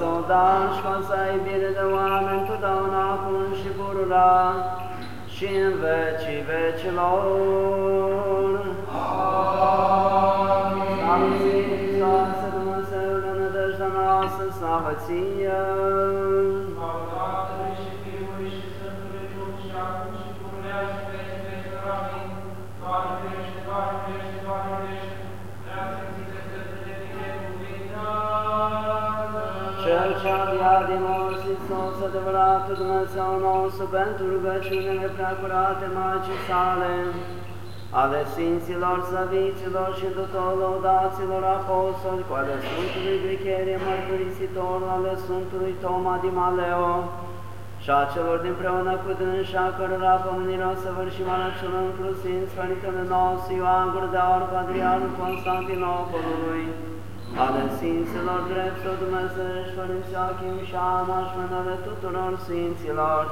să o dați și ca să ai bine de oameni totdeauna acum și pururea și în vecii vecilor. Amin. Amin. Slavă Dumnezeu, de nădejdea noastră, slavă ție. Cel ce a viat din morți, Iisus, adevăratul Dumnezeu nostru, pentru rugăciunile preacurate Magii sale, ale Sfinților, Săviților și tuturor laudaților apostoli, cu ale Sfântului Gricherie, mărturisitor, ale Sfântului Toma din Maleo, și a celor dinpreună cu dânsa, cărora pomenirea să vârșim alăciună într Sfinț, Părintele nostru, Ioan Gurdeaur, Patriarul Constantinopolului, ale Sfinților dreptul Dumnezeiești, Părinți Achim și Ana și mânele tuturor Sfinților,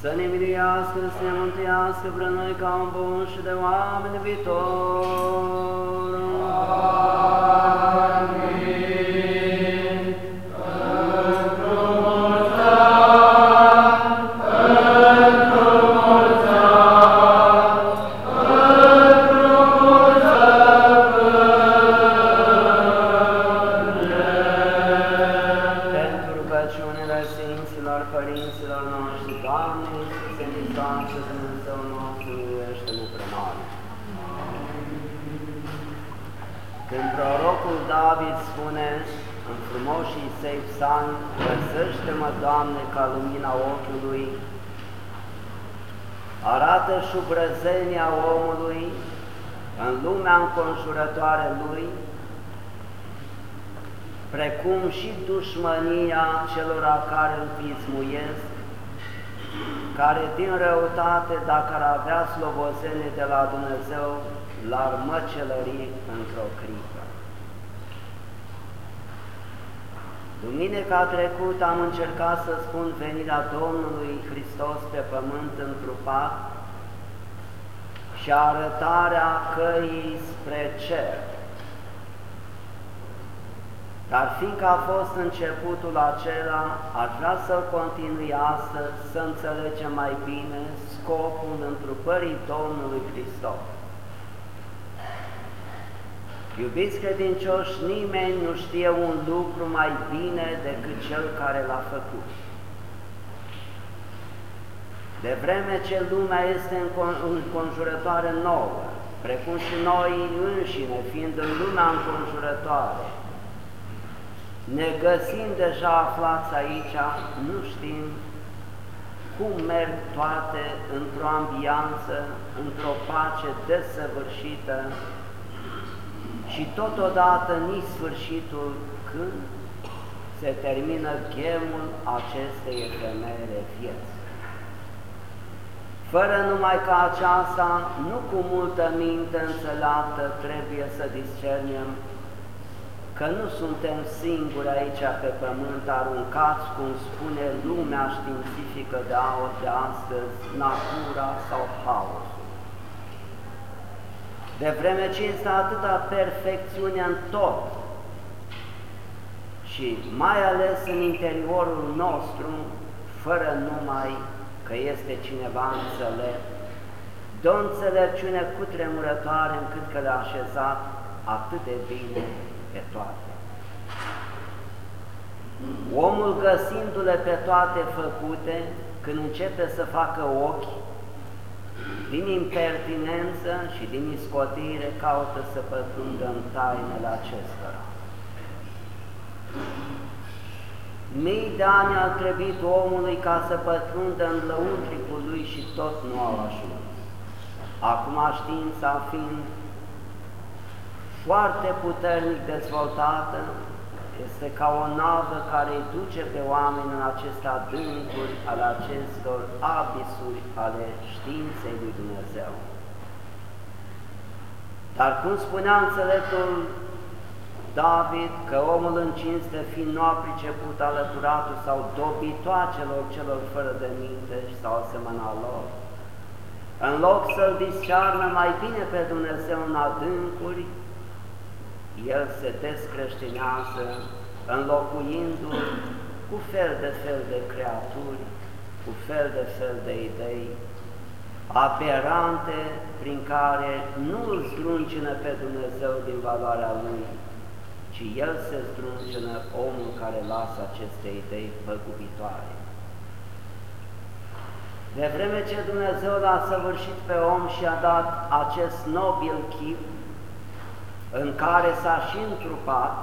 să ne miliască, să ne mântuiască vreo noi ca un bun și de oameni viitor. Amin. Arată șubrăzenia omului în lumea înconjurătoare lui, precum și dușmănia celora care îl pismuiesc, care din răutate, dacă ar avea slobozenie de la Dumnezeu, l-ar măcelări într-o clipă. Duminica trecută am încercat să spun venirea Domnului Hristos pe pământ întrupat și arătarea căii spre cer. Dar fiindcă a fost începutul acela, aș vrea să continui astăzi să înțelegem mai bine scopul întrupării Domnului Hristos. Iubiți credincioși, nimeni nu știe un lucru mai bine decât cel care l-a făcut. De vreme ce lumea este înconjurătoare nouă, precum și noi înșine, fiind în lumea înconjurătoare, ne găsim deja aflați aici, nu știm cum merg toate într-o ambianță, într-o pace desăvârșită și totodată nici sfârșitul când se termină ghemul acestei efemere vieți. Fără numai ca aceasta, nu cu multă minte înțeleaptă trebuie să discernem că nu suntem singuri aici pe pământ aruncați, cum spune lumea științifică de, de astăzi, natura sau haosul. De vreme ce este atâta perfecțiune în tot și mai ales în interiorul nostru, fără numai că este cineva înțelept, dă o înțelepciune cutremurătoare încât că le-a așezat atât de bine pe toate. Omul găsindu-le pe toate făcute, când începe să facă ochi, din impertinență și din iscotire caută să pătrundă în tainele acestora. Mii de ani au trebuit omului ca să pătrundă în lăuntricul lui și tot nu au ajuns. Acum știința fiind foarte puternic dezvoltată, este ca o navă care îi duce pe oameni în aceste adâncuri ale acestor abisuri ale științei lui Dumnezeu. Dar cum spunea înțeleptul David, că omul în cinste fiind nu a priceput alăturatul sau dobitoacelor celor fără de minte și sau asemăna lor, în loc să-L discearnă mai bine pe Dumnezeu în adâncuri, el se descreștinează, înlocuindu-l cu fel de fel de creaturi, cu fel de fel de idei, aberante prin care nu îl zdruncină pe Dumnezeu din valoarea Lui, ci El se zdruncină omul care lasă aceste idei păgubitoare. De vreme ce Dumnezeu l-a săvârșit pe om și a dat acest nobil chip în care s-a și întrupat,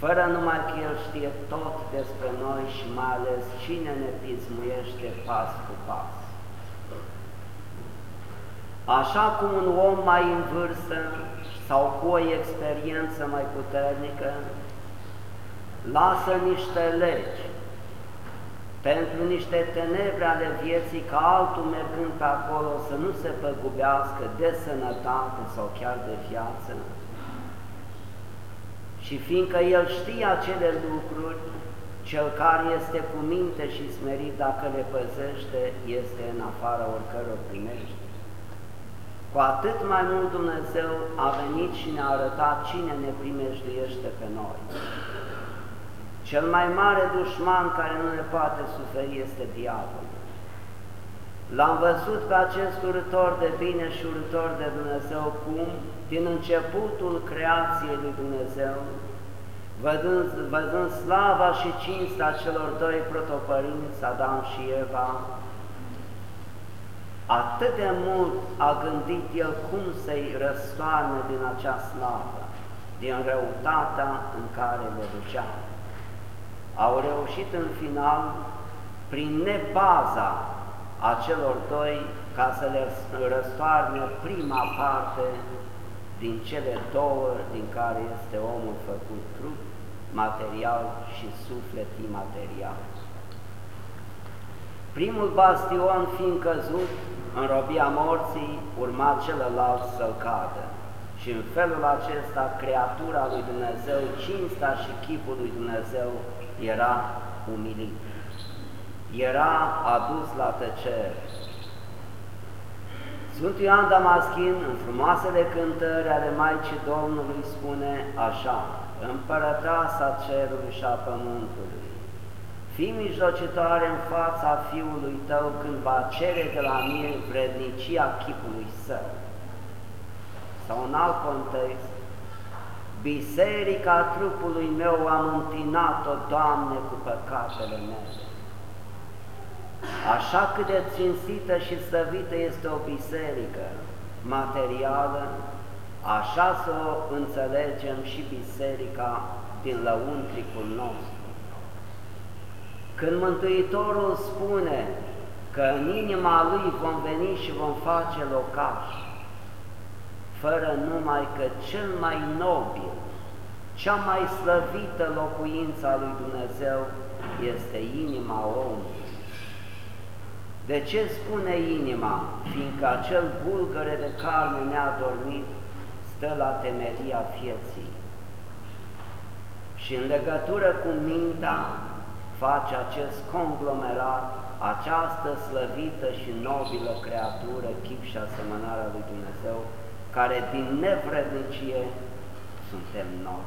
fără numai că El știe tot despre noi și mai ales cine ne pismuiește pas cu pas. Așa cum un om mai în vârstă sau cu o experiență mai puternică lasă niște legi pentru niște tenebre ale vieții ca altul mergând pe acolo să nu se păgubească de sănătate sau chiar de viață. Și fiindcă el știe acele lucruri, cel care este cu minte și smerit, dacă le păzește, este în afara oricăror primești. Cu atât mai mult Dumnezeu a venit și ne-a arătat cine ne primejduiește pe noi. Cel mai mare dușman care nu ne poate suferi este diavolul. L-am văzut pe acest urător de bine și urător de Dumnezeu cum, din începutul creației lui Dumnezeu, văzând, văzând slava și cinsta celor doi protopărinți, Adam și Eva, atât de mult a gândit el cum să-i răstoarne din acea slavă, din răutatea în care le ducea au reușit în final, prin nebaza acelor doi, ca să le răstoarne prima parte din cele două din care este omul făcut trup, material și suflet imaterial. Primul bastion fiind căzut în robia morții, urma celălalt să-l cadă. Și în felul acesta, creatura lui Dumnezeu, cinsta și chipul lui Dumnezeu era umilit, era adus la tăcere. Sfântul Ioan Damaschin, în frumoasele cântări ale Maicii Domnului, spune așa, Împărăteasa cerului și a pământului, fii mijlocitoare în fața Fiului tău când va cere de la mine vrednicia chipului său. Sau în alt context, Biserica trupului meu am întinat-o, Doamne, cu păcatele mele. Așa cât de cinstită și slăvită este o biserică materială, așa să o înțelegem și biserica din lăuntricul nostru. Când Mântuitorul spune că în inima Lui vom veni și vom face locaș, fără numai că cel mai nobil, cea mai slăvită locuință a lui Dumnezeu este inima omului. De ce spune inima? Fiindcă acel bulgăre de carne neadormit stă la temeria vieții. Și în legătură cu mintea face acest conglomerat, această slăvită și nobilă creatură, chip și asemănarea lui Dumnezeu, care din nevrednicie suntem noi.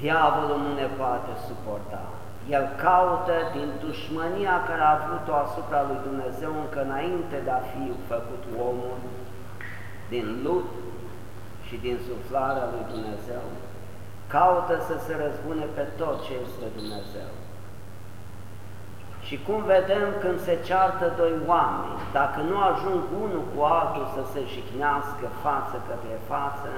Diavolul nu ne poate suporta. El caută din dușmănia care a avut-o asupra lui Dumnezeu încă înainte de a fi făcut omul, din lut și din suflarea lui Dumnezeu, caută să se răzbune pe tot ce este Dumnezeu. Și cum vedem când se ceartă doi oameni, dacă nu ajung unul cu altul să se jignească față către față,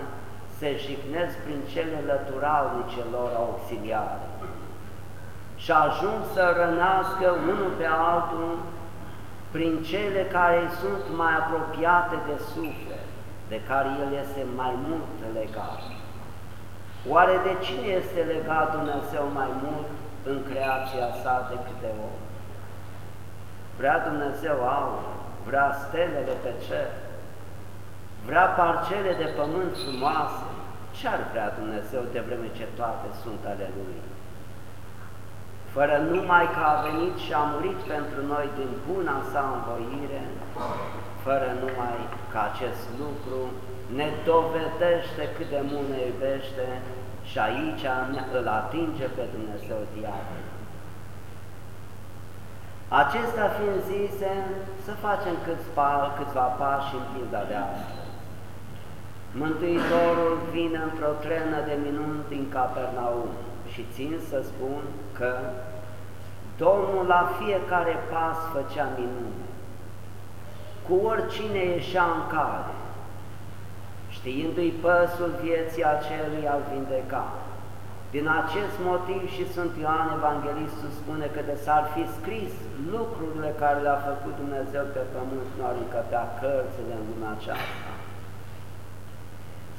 se jignesc prin cele lăturalnice lor auxiliare și ajung să rănească unul pe altul prin cele care sunt mai apropiate de suflet, de care el este mai mult legat. Oare de cine este legat Dumnezeu mai mult în creația sa decât de om? vrea Dumnezeu aur, vrea stelele pe cer, vrea parcele de pământ frumoase, ce ar vrea Dumnezeu de vreme ce toate sunt ale Lui? Fără numai că a venit și a murit pentru noi din buna sa învoire, fără numai că acest lucru ne dovedește cât de mult ne iubește Și aici îl atinge pe Dumnezeu diavol. Acesta fiind zise, să facem câțiva, câțiva pași în pilda de astăzi. Mântuitorul vine într-o trenă de minuni din Capernaum și țin să spun că Domnul la fiecare pas făcea minuni. Cu oricine ieșea în cale, știindu-i păsul vieții acelui al vindeca. Din acest motiv și Sfânt Ioan Evanghelistul spune că de s-ar fi scris lucrurile care le-a făcut Dumnezeu pe pământ, nu ar încăpea cărțile în lumea aceasta.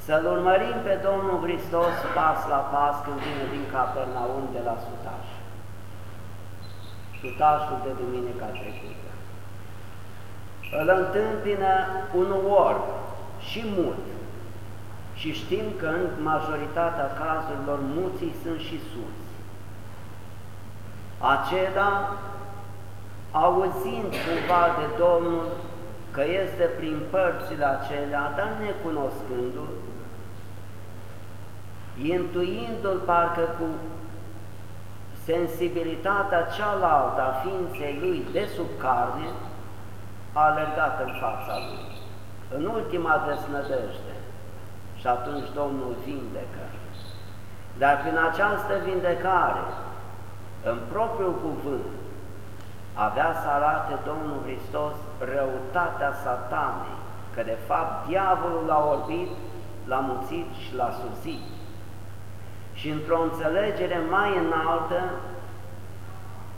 Să-L urmărim pe Domnul Hristos pas la pas când vine din Capernaum de la Sutaș. Sutașul de duminica trecută. Îl întâmpină un orb și mult, și știm că în majoritatea cazurilor muții sunt și sus. Acela, auzind cumva de Domnul că este prin părțile acelea, dar necunoscându-l, intuindu-l parcă cu sensibilitatea cealaltă a ființei lui de sub carne, a alergat în fața lui. În ultima desnădejde, și atunci Domnul vindecă. Dar prin această vindecare, în propriul cuvânt, avea să arate Domnul Hristos răutatea satanei, că de fapt diavolul l-a orbit, l-a muțit și l-a susțit. Și într-o înțelegere mai înaltă,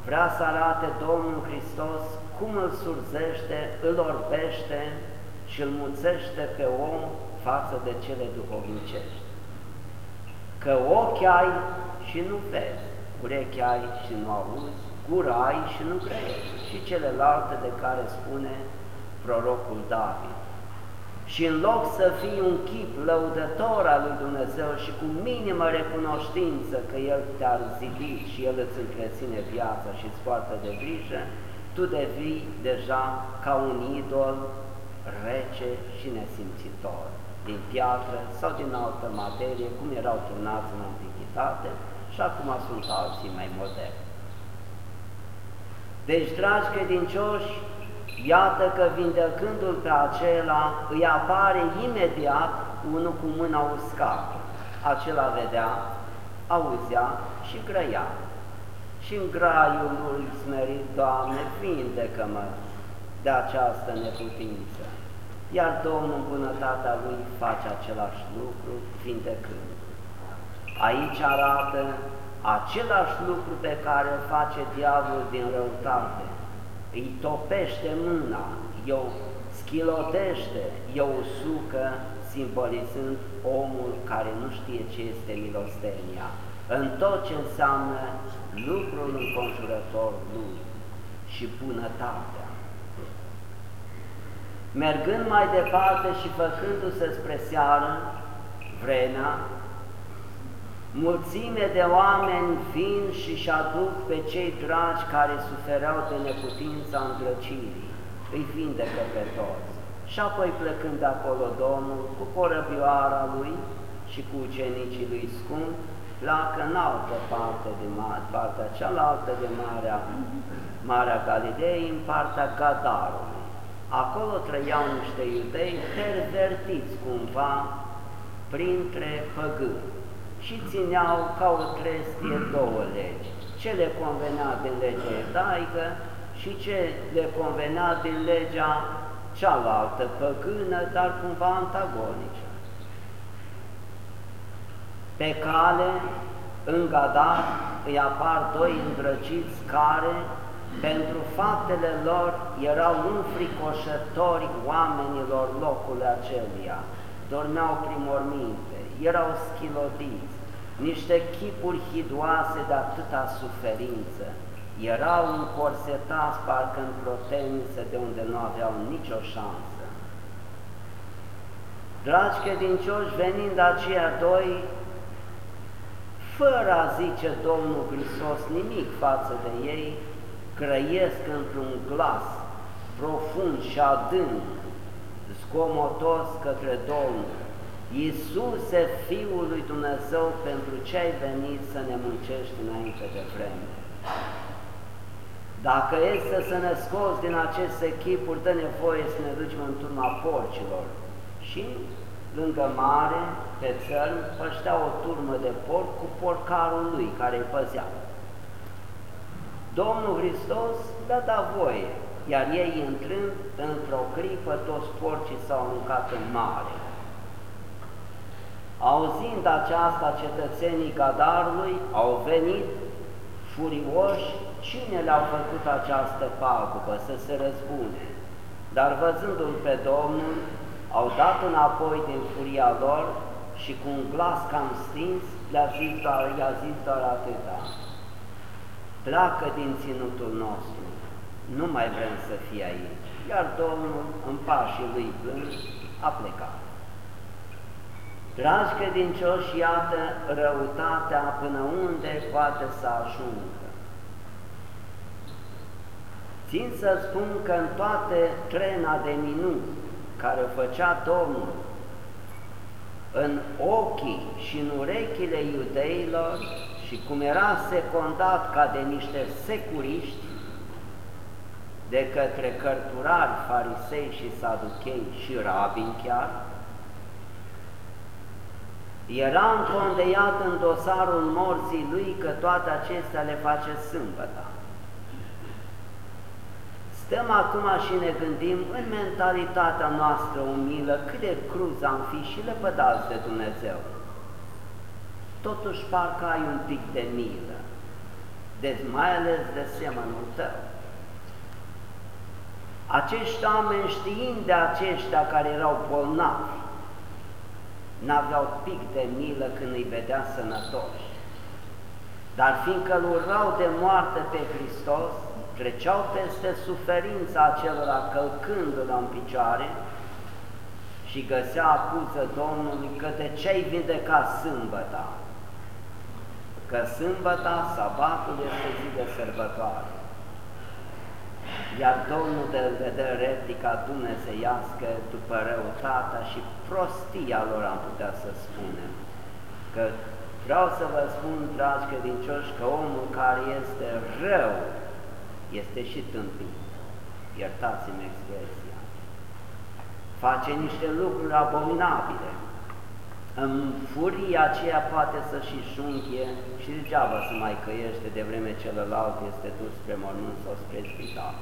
vrea să arate Domnul Hristos cum îl surzește, îl orbește și îl muțește pe om față de cele duhovnicești. Că ochi ai și nu vezi, urechi ai și nu auzi, gură ai și nu creiești, și celelalte de care spune prorocul David. Și în loc să fii un chip lăudător al lui Dumnezeu și cu minimă recunoștință că El te-a zidit și El îți încreține viața și îți poartă de grijă, tu devii deja ca un idol rece și nesimțitor din piatră sau din altă materie, cum erau turnați în antichitate și acum sunt alții mai moderni. Deci, dragi credincioși, iată că vindecându-l pe acela, îi apare imediat unul cu mâna uscată. Acela vedea, auzea și grăia. Și în graiul lui smerit, Doamne, vindecă-mă de această neputință iar Domnul în bunătatea Lui face același lucru vindecând. Aici arată același lucru pe care îl face diavolul din răutate. Îi topește mâna, eu schilotește, eu usucă, simbolizând omul care nu știe ce este milostenia, în tot ce înseamnă lucrul înconjurător lui și bunătatea. Mergând mai departe și făcându-se spre seară, vremea, mulțime de oameni vin și-și aduc pe cei dragi care sufereau de neputința îndrăcirii, îi vindecă pe toți. Și apoi plecând de acolo Domnul cu corăbioara lui și cu ucenicii lui scump, pleacă în altă parte de mare, partea cealaltă de Marea, Marea Galilei, în partea Gadarului. Acolo trăiau niște iudei pervertiți cumva printre păgâni și țineau ca o trestie două legi, ce le convenea din legea ebraică și ce le convenea din legea cealaltă păgână, dar cumva antagonică. Pe cale, în Gadar, îi apar doi îndrăciți care pentru faptele lor erau înfricoșători oamenilor locului acelia, dormeau prin morminte, erau schilodiți, niște chipuri hidoase de atâta suferință, erau încorsetați parcă într-o tenisă de unde nu aveau nicio șansă. Dragi credincioși, venind aceia doi, fără a zice Domnul Hristos nimic față de ei, grăiesc într-un glas profund și adânc, zgomotos către Domnul, Iisuse, Fiul lui Dumnezeu, pentru ce ai venit să ne muncești înainte de vreme? Dacă este să ne scoți din aceste chipuri, dă nevoie să ne ducem în turma porcilor. Și lângă mare, pe țărm, păștea o turmă de porc cu porcarul lui care îi păzea. Domnul Hristos le-a dat voie, iar ei intrând, într-o clipă, toți porcii s-au aruncat în mare. Auzind aceasta, cetățenii Gadarului au venit furioși, cine le-au făcut această pagubă să se răzbune? Dar văzându-l pe Domnul, au dat înapoi din furia lor și cu un glas cam stins le-a zis doar, i-a zis doar atâta. Pleacă din ținutul nostru, nu mai vrem să fie aici. Iar Domnul, în pașii lui plâns, a plecat. Dragi credincioși, iată răutatea până unde poate să ajungă. Țin să spun că în toate trena de minuni care o făcea Domnul, în ochii și în urechile iudeilor și cum era secundat ca de niște securiști de către cărturari, farisei și saduchei și rabini chiar, era încondeiat în dosarul morții lui că toate acestea le face sâmbătă. Stăm acum și ne gândim în mentalitatea noastră umilă cât de cruz am fi și lepădați de Dumnezeu. Totuși parcă ai un pic de milă, deci mai ales de semănul tău. Acești oameni știind de aceștia care erau bolnavi, n-aveau pic de milă când îi vedea sănătoși. Dar fiindcă îl urau de moarte pe Hristos, treceau peste suferința acelora călcându-l în picioare și găsea acuză Domnului că de ce-ai vindecat sâmbăta? Că sâmbăta, sabatul, este zi de sărbătoare. Iar Domnul de vedă replica dumnezeiască după răutatea și prostia lor, am putea să spunem, că vreau să vă spun, dragi credincioși, că omul care este rău este și tâmpit, iertați-mi expresia, face niște lucruri abominabile, în furia aceea poate să și șunchie și degeaba să mai căiește de vreme celălalt este dus spre mormânt sau spre spital.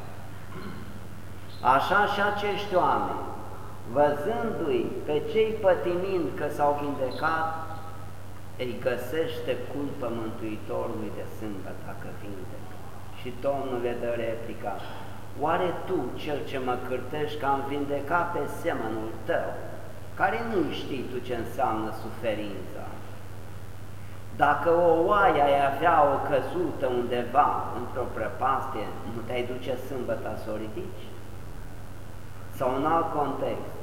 Așa și acești oameni, văzându-i pe cei pătimind că s-au vindecat, îi găsește culpă Mântuitorului de sâmbătă că vindecă. Și Domnul le dă replica, Oare tu, cel ce mă cârtești că am vindecat pe semănul tău, care nu știi tu ce înseamnă suferința? Dacă o oaie ai avea o căzută undeva într-o prăpastie, nu te-ai duce sâmbătă să o ridici? Sau în alt context,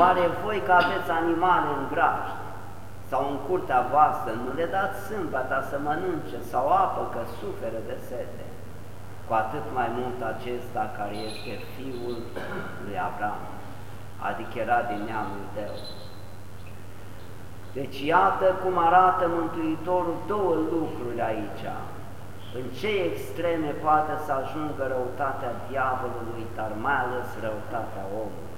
oare voi că aveți animale în grajd sau în curtea voastră, nu le dați sâmbătă să mănânce sau apă că suferă de sete? Cu atât mai mult acesta care este fiul lui Abraham, adică era din neamul tău. Deci iată cum arată Mântuitorul două lucruri aici. În ce extreme poate să ajungă răutatea diavolului, dar mai ales răutatea omului.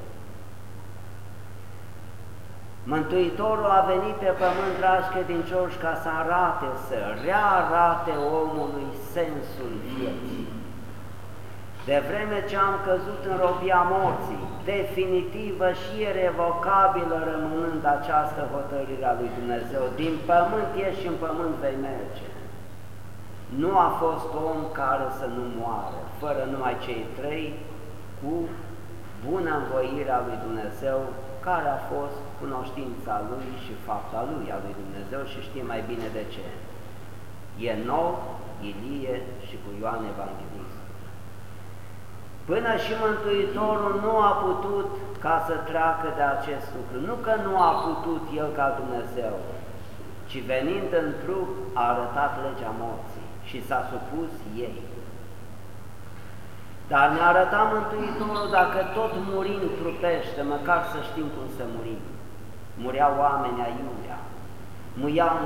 Mântuitorul a venit pe pământ, dragi credincioși, ca să arate, să rearate omului sensul vieții. De vreme ce am căzut în robia morții, definitivă și irrevocabilă rămânând această hotărâre a lui Dumnezeu, din pământ ieși și în pământ vei merge. Nu a fost om care să nu moară, fără numai cei trei, cu bună învoirea lui Dumnezeu, care a fost cunoștința lui și fapta lui a lui Dumnezeu și știe mai bine de ce. E nou, Ilie și cu Ioan Evanghelist. Până și Mântuitorul nu a putut ca să treacă de acest lucru. Nu că nu a putut El ca Dumnezeu, ci venind în trup a arătat legea morții și s-a supus ei. Dar ne arăta Mântuitorul dacă tot murim trupește, măcar să știm cum să murim. mureau oameni aiurea,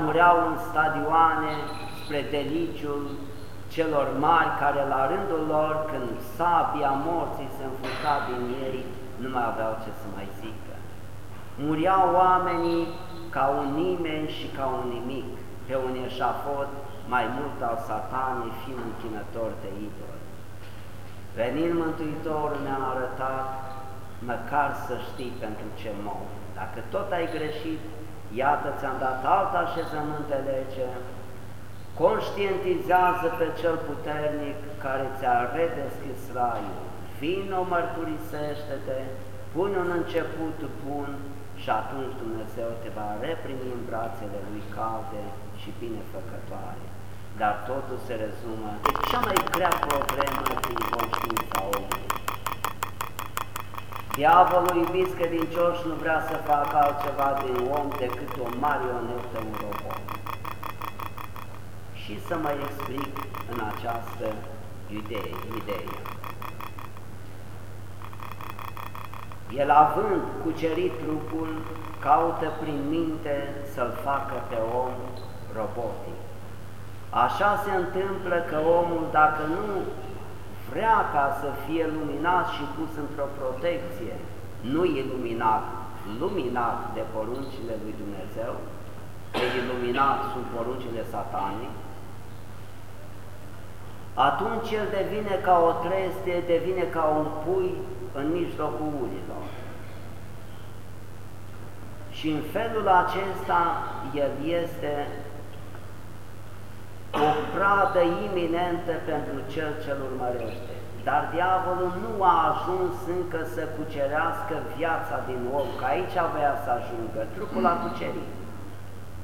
mureau în stadioane spre deliciul celor mari care la rândul lor, când sabia morții se înfurca din ei, nu mai aveau ce să mai zică. Mureau oamenii ca un nimeni și ca un nimic, pe un eșafot mai mult al satanei, fiind închinător de idol. Venind Mântuitorul ne-a arătat măcar să știi pentru ce mor. Dacă tot ai greșit, iată ți-am dat alt așezământ de lege, conștientizează pe cel puternic care ți-a redeschis raiul, vino, mărturisește-te, pune un început bun și atunci Dumnezeu te va reprimi în brațele Lui calde și binefăcătoare. Dar totul se rezumă de cea mai grea problemă din conștiința omului. Diavolul iubit credincioș nu vrea să facă altceva din om decât o marionetă, un robot. Și să mai explic în această idee. idee. El având cucerit trupul, caută prin minte să-l facă pe om robotic. Așa se întâmplă că omul, dacă nu vrea ca să fie luminat și pus într-o protecție, nu iluminat, luminat de poruncile lui Dumnezeu, de iluminat sub poruncile satanii, atunci el devine ca o trestie, devine ca un pui în mijlocul urilor. Și în felul acesta el este o pradă iminentă pentru cel ce-l urmărește. Dar diavolul nu a ajuns încă să cucerească viața din om, că aici avea să ajungă, trupul a cucerit,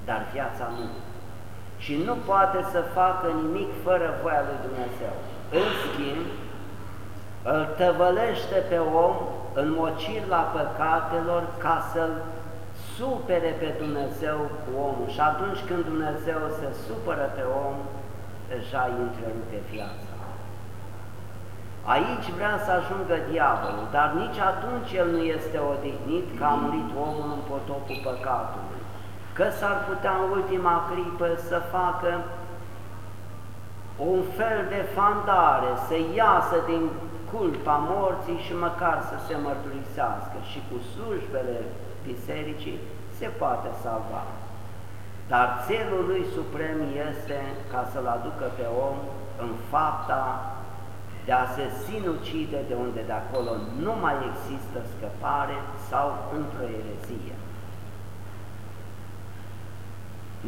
dar viața nu. Și nu poate să facă nimic fără voia lui Dumnezeu. În schimb, îl tăvălește pe om în mocirla păcatelor ca să-l supere pe Dumnezeu cu omul și atunci când Dumnezeu se supără pe om, deja intră în pe viața. Aici vrea să ajungă diavolul, dar nici atunci el nu este odihnit că a murit omul în potopul păcatului, că s-ar putea în ultima clipă să facă un fel de fandare, să iasă din culpa morții și măcar să se mărturisească și cu slujbele bisericii se poate salva. Dar țelul lui suprem este ca să-l aducă pe om în fapta de a se sinucide de unde de acolo nu mai există scăpare sau într-o erezie.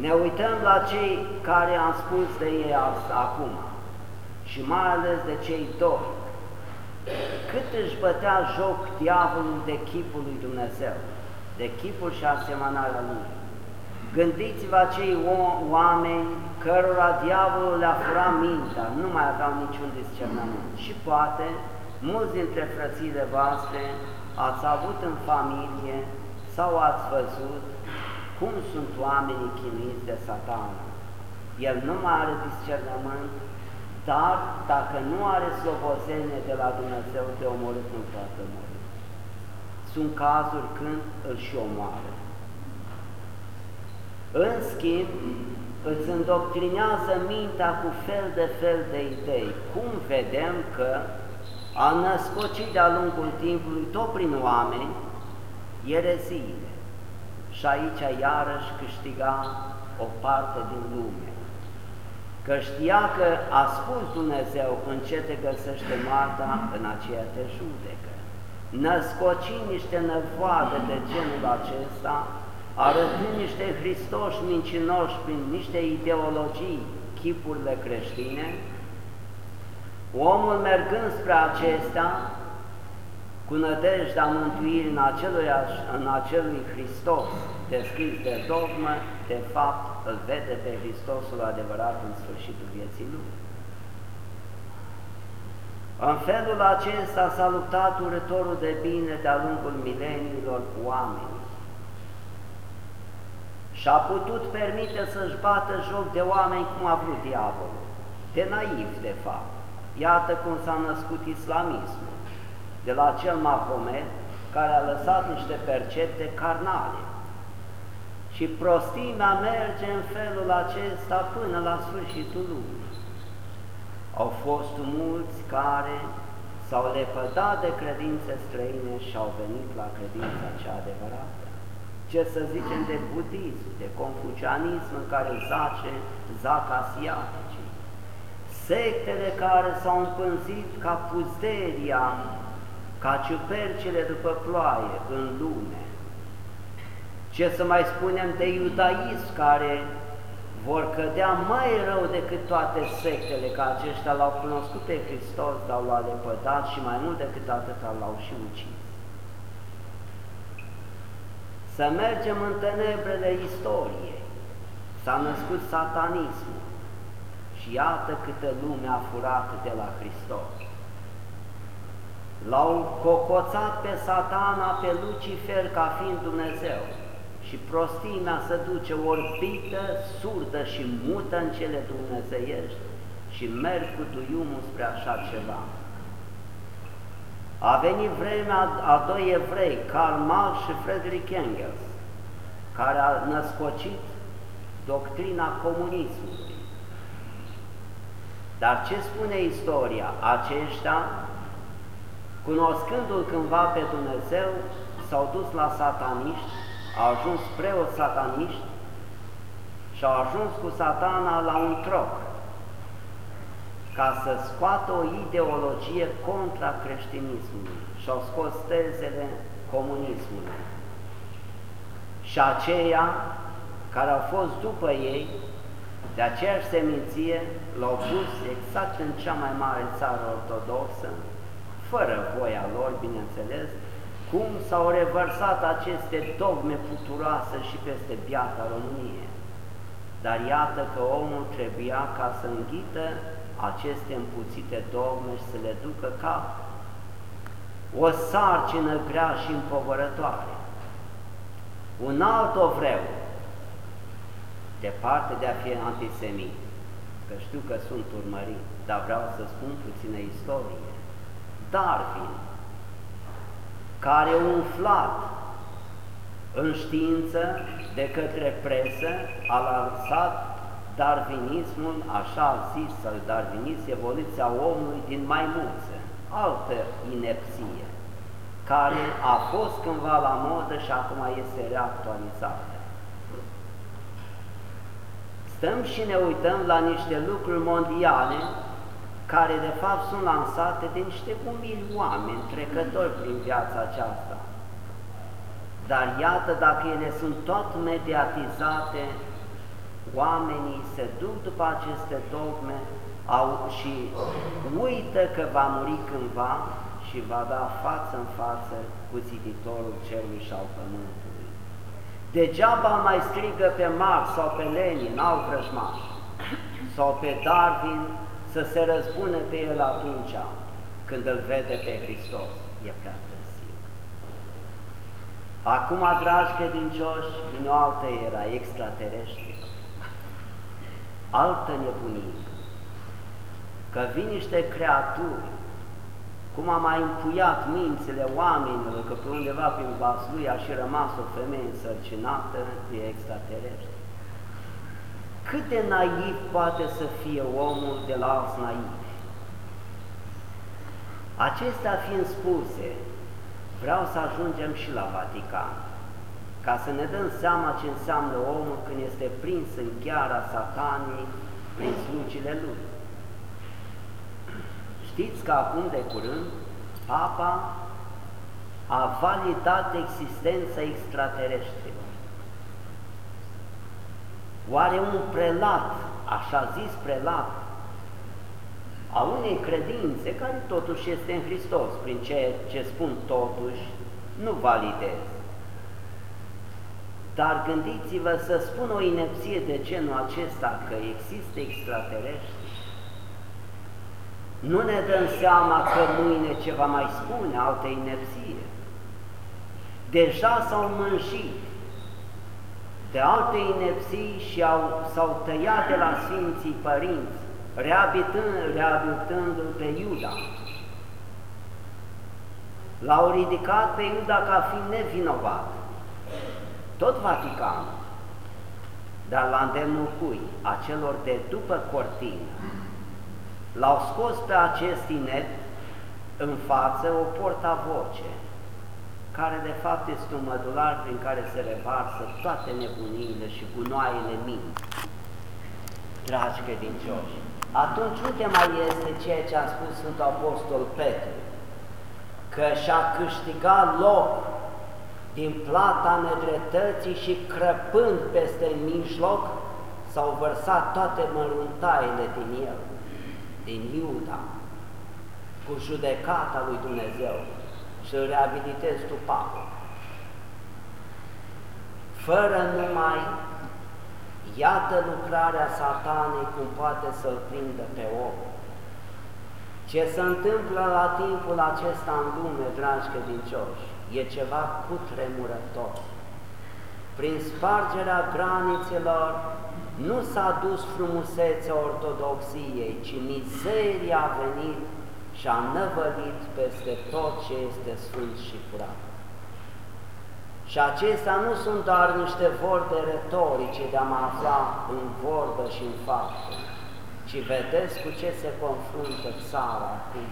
Ne uităm la cei care am spus de ei acum și mai ales de cei doi. Cât își bătea joc diavolul de chipul lui Dumnezeu de chipul și asemănarea lui. Gândiți-vă acei oameni cărora diavolul le-a furat mintea, nu mai aveau niciun discernământ. Și poate, mulți dintre frățile voastre ați avut în familie sau ați văzut cum sunt oamenii chinuiți de satană. El nu mai are discernământ, dar dacă nu are slobozenie de la Dumnezeu, te omorât în toată lumea sunt cazuri când îl și omoară. În schimb, îți îndoctrinează mintea cu fel de fel de idei. Cum vedem că a născocit de-a lungul timpului tot prin oameni ereziile. Și aici iarăși câștiga o parte din lume. Că știa că a spus Dumnezeu în ce te găsește moartea, în aceea te judecă născoci niște năvoade de genul acesta, arătând niște Hristoși mincinoși prin niște ideologii, chipurile creștine, omul mergând spre acestea, cu nădejdea mântuirii în, aceluiași, în acelui Hristos descris de dogmă, de fapt îl vede pe Hristosul adevărat în sfârșitul vieții lui. În felul acesta s-a luptat urătorul de bine de-a lungul mileniilor cu oamenii și a putut permite să-și bată joc de oameni cum a vrut diavolul, de naiv de fapt. Iată cum s-a născut islamismul, de la cel Mahomet care a lăsat niște percepte carnale Și prostimea merge în felul acesta până la sfârșitul lumii. Au fost mulți care s-au lepădat de credințe străine și au venit la credința cea adevărată. Ce să zicem de budism, de confucianism în care zace, zac asiatici, sectele care s-au împânzit ca puzderia, ca ciupercile după ploaie în lume. Ce să mai spunem de iudaism care vor cădea mai rău decât toate sectele, că aceștia l-au cunoscut pe Hristos, dar l-au lepădat și mai mult decât atâta l-au și ucis. Să mergem în tenebrele istoriei. S-a născut satanismul și iată câtă lume a furat de la Hristos. L-au cocoțat pe satana, pe Lucifer ca fiind Dumnezeu și prostimea se duce orbită, surdă și mută în cele dumnezeiești și merg cu duiumul spre așa ceva. A venit vremea a doi evrei, Karl Marx și Friedrich Engels, care a născocit doctrina comunismului. Dar ce spune istoria? Aceștia, cunoscându-L cândva pe Dumnezeu, s-au dus la sataniști au ajuns preoți sataniști și au ajuns cu satana la un troc ca să scoată o ideologie contra creștinismului și au scos tezele comunismului. Și aceia care au fost după ei, de aceeași seminție, l-au pus exact în cea mai mare țară ortodoxă, fără voia lor, bineînțeles, cum s-au revărsat aceste dogme puturoase și peste biata Românie. Dar iată că omul trebuia ca să înghită aceste împuțite dogme și să le ducă ca o sarcină grea și împovărătoare. Un alt ovreu, departe de a fi antisemit, că știu că sunt urmărit, dar vreau să spun puțină istorie. Darwin, care umflat în știință de către presă a lansat darwinismul, așa zis, sau darwinism, evoluția omului din maimuță, altă inepție, care a fost cândva la modă și acum este reactualizată. Stăm și ne uităm la niște lucruri mondiale care de fapt sunt lansate de niște umili oameni trecători prin viața aceasta. Dar iată, dacă ele sunt tot mediatizate, oamenii se duc după aceste dogme au, și uită că va muri cândva și va da față în față cu ziditorul cerului și al pământului. Degeaba mai strigă pe Marx sau pe Lenin, alt vrăjmaș, sau pe Darwin, să se răzbune pe el atunci când îl vede pe Hristos. E prea târziu. Acum, dragi credincioși, din o altă era extraterestră, altă nebunie, că vin niște creaturi, cum a mai împuiat mințile oamenilor, că pe undeva prin Vasluia și rămas o femeie însărcinată, e extraterestru. Cât de naiv poate să fie omul de la alți naivi? Acestea fiind spuse, vreau să ajungem și la Vatican, ca să ne dăm seama ce înseamnă omul când este prins în chiara satanii prin slujile lui. Știți că acum de curând Papa a validat existența extraterestrilor. Oare un prelat, așa zis prelat, a unei credințe care totuși este în Hristos, prin ceea ce spun totuși, nu validez. Dar gândiți-vă să spun o inepție de genul acesta, că există extraterestri. Nu ne dăm seama că mâine ce va mai spune altă inepție. Deja s-au mânjit de alte inepții și s-au tăiat de la Sfinții Părinți, reabilitându-l pe Iuda. L-au ridicat pe Iuda ca fiind nevinovat. Tot Vatican. dar la îndemnul cui? Acelor de după cortină. L-au scos pe acest inet în față o portavoce, care de fapt este un mădular prin care se revarsă toate nebuniile și gunoaiele minții. Dragi credincioși, atunci unde mai este ceea ce a spus Sfântul Apostol Petru? Că și-a câștigat loc din plata nedreptății și crăpând peste mijloc, s-au vărsat toate măruntaile din el, din Iuda, cu judecata lui Dumnezeu și îl reabilitezi tu papă. Fără numai, iată lucrarea satanei cum poate să-l prindă pe om. Ce se întâmplă la timpul acesta în lume, dragi credincioși, e ceva cutremurător. Prin spargerea granițelor nu s-a dus frumusețea ortodoxiei, ci mizeria a venit și a năvălit peste tot ce este sfânt și curat. Și acestea nu sunt doar niște vorbe retorice de a mă afla în vorbă și în faptă, ci vedeți cu ce se confruntă țara acum,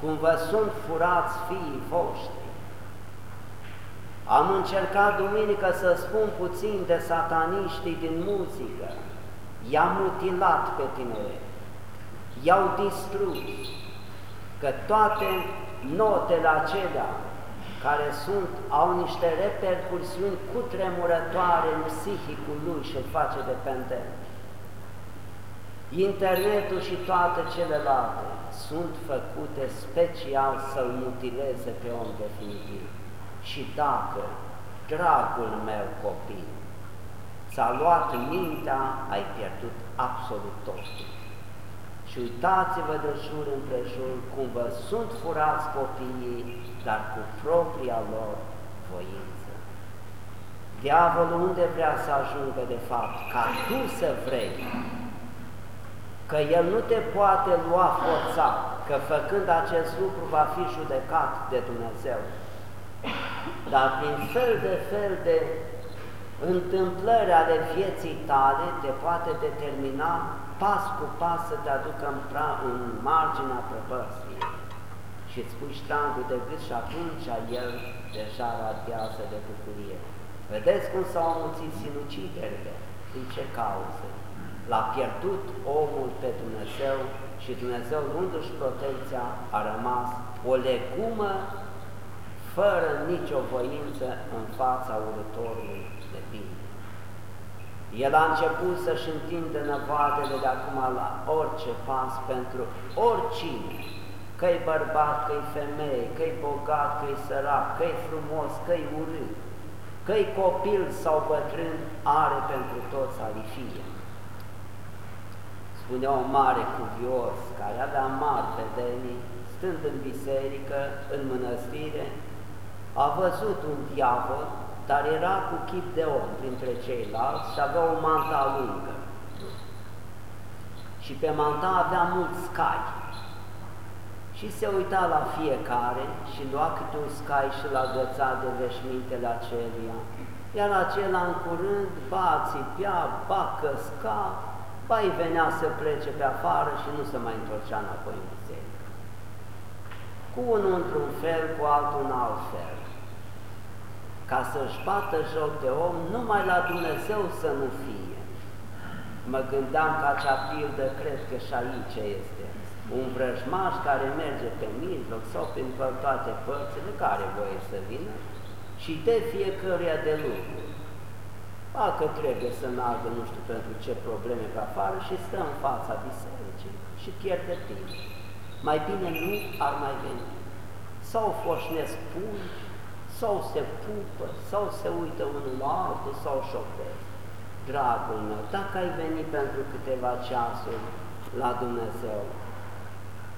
cum vă sunt furați fiii voștri, am încercat duminică să spun puțin de sataniștii din muzică. I-a mutilat pe tineri, i-au distrus, că toate notele acelea care sunt, au niște repercursiuni cutremurătoare în psihicul lui și îl face dependent. Internetul și toate celelalte sunt făcute special să-l mutileze pe om definitiv. Și dacă, dragul meu copil, ți-a luat mintea, ai pierdut absolut totul. Și uitați-vă de jur împrejur cum vă sunt furați copiii, dar cu propria lor voință. Diavolul unde vrea să ajungă de fapt? Ca tu să vrei, că el nu te poate lua forțat, că făcând acest lucru va fi judecat de Dumnezeu dar prin fel de fel de întâmplări ale vieții tale te poate determina pas cu pas să te aducă în, pra, în marginea prăpăstiei și îți pui ștrangul de gât și atunci el deja radiază de bucurie. Vedeți cum s-au amuțit sinuciderile? Din ce cauze? L-a pierdut omul pe Dumnezeu și Dumnezeu, luându-și protecția, a rămas o legumă fără nicio voință în fața urătorului de bine. El a început să-și întindă năvadele de acum la orice pas pentru oricine, că-i bărbat, că-i femeie, că-i bogat, că-i sărac, că-i frumos, că-i urât, că-i copil sau bătrân, are pentru toți alifie. Spunea un mare cuvios care avea mari vedenii, stând în biserică, în mănăstire, a văzut un diavol, dar era cu chip de om printre ceilalți și avea o manta lungă. Și pe manta avea mulți scai. Și se uita la fiecare și lua câte un scai și l-a de veșmintele aceluia. Iar acela în curând ba țipea, ba căsca, ba îi venea să plece pe afară și nu se mai întorcea înapoi în biserică. Cu unul într-un fel, cu altul în alt fel ca să-și bată joc de om, numai la Dumnezeu să nu fie. Mă gândeam că acea pildă, cred că și aici este, un vrăjmaș care merge pe mijloc sau prin toate părțile, care voie să vină, și de fiecăruia de lucru. Dacă trebuie să meargă nu știu pentru ce probleme pe afară și stă în fața bisericii și pierde timp. Mai bine nu ar mai veni. Sau foșnesc pungi, sau se pupă, sau se uită unul la altul, sau șoptesc. Dragul meu, dacă ai venit pentru câteva ceasuri la Dumnezeu,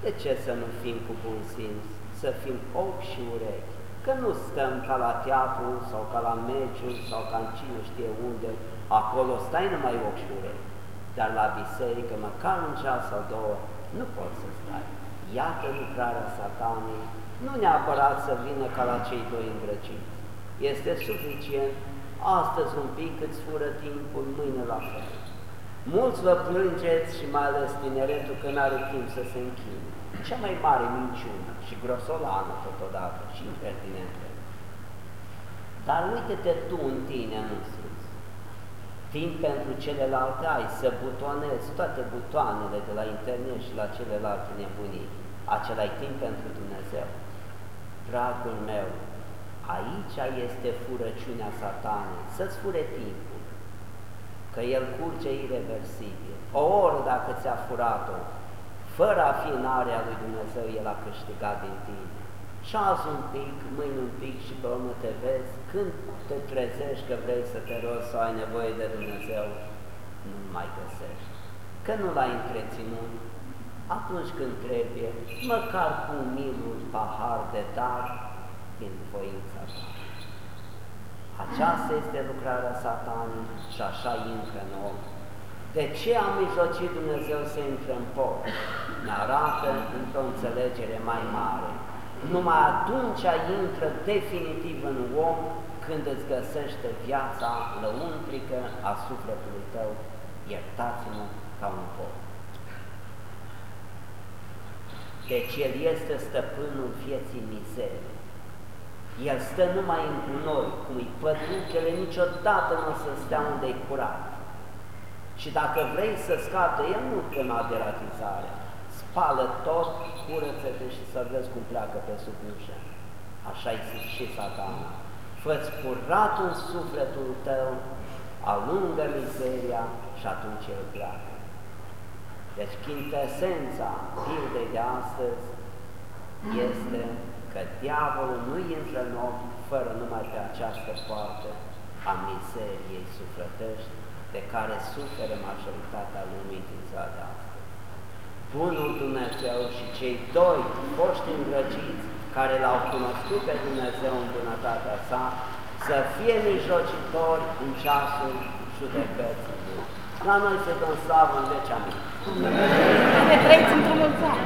de ce să nu fim cu bun simț, să fim ochi și urechi? Că nu stăm ca la teatru sau ca la meciuri sau ca în cine știe unde, acolo stai numai ochi și urechi, dar la biserică, măcar un ceas sau două, nu poți să stai. Iată lucrarea satanei nu neapărat să vină ca la cei doi îndrăciți. Este suficient astăzi un pic îți fură timpul, mâine la fel. Mulți vă plângeți și mai ales tineretul că nu are timp să se închine. Cea mai mare minciună și grosolană totodată și impertinentă. Dar uite-te tu în tine însuți. Timp pentru celelalte ai să butonezi toate butoanele de la internet și la celelalte nebunii. Acela timp pentru Dumnezeu. Dragul meu, aici este furăciunea satanei, să-ți fure timpul, că el curge irreversibil. O oră dacă ți-a furat-o, fără a fi în area lui Dumnezeu, el a câștigat din tine. Și șazi un pic, mâine un pic și pe urmă te vezi, când te trezești că vrei să te rogi sau ai nevoie de Dumnezeu, nu mai găsești. Că nu l-ai întreținut, atunci când trebuie, măcar cu un milul pahar de dar din voința ta. Aceasta este lucrarea satanei și așa intră în om. De ce a mijlocit Dumnezeu să intre în pop? Ne arată într-o înțelegere mai mare. Numai atunci intră definitiv în om când îți găsește viața lăuntrică a sufletului tău, iertați-mă ca un pop. Deci El este stăpânul vieții mizerii. El stă numai în noi, cum îi păduchele, niciodată nu o să stea unde e curat. Și dacă vrei să scape, El nu chema de ratizare. Spală tot, curăță-te și să vezi cum pleacă pe sub ușă. Așa-i și satana. Fă-ți curat în sufletul tău, alungă mizeria și atunci el pleacă. Deci chintesența pildei de astăzi este că diavolul nu intră în om fără numai pe această poartă a miseriei sufletești de care suferă majoritatea lumii din ziua de astăzi. Bunul Dumnezeu și cei doi foști îndrăgiți care l-au cunoscut pe Dumnezeu în bunătatea sa, să fie mijlocitori în ceasul judecății. La noi se dă slavă în veci amin. Să ne trăiți într-o mulțeană.